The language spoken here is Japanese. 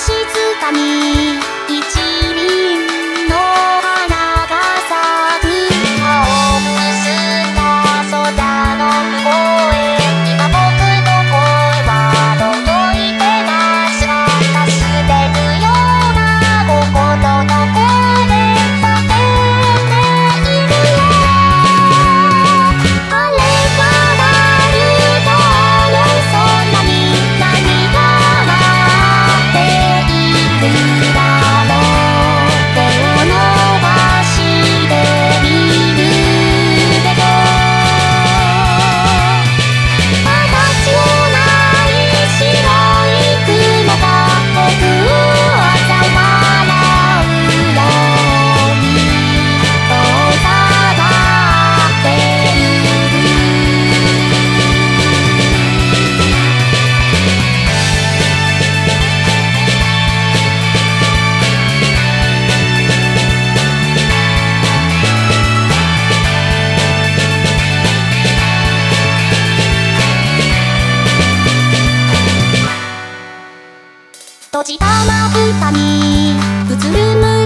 静かに閉じたまぶたに映る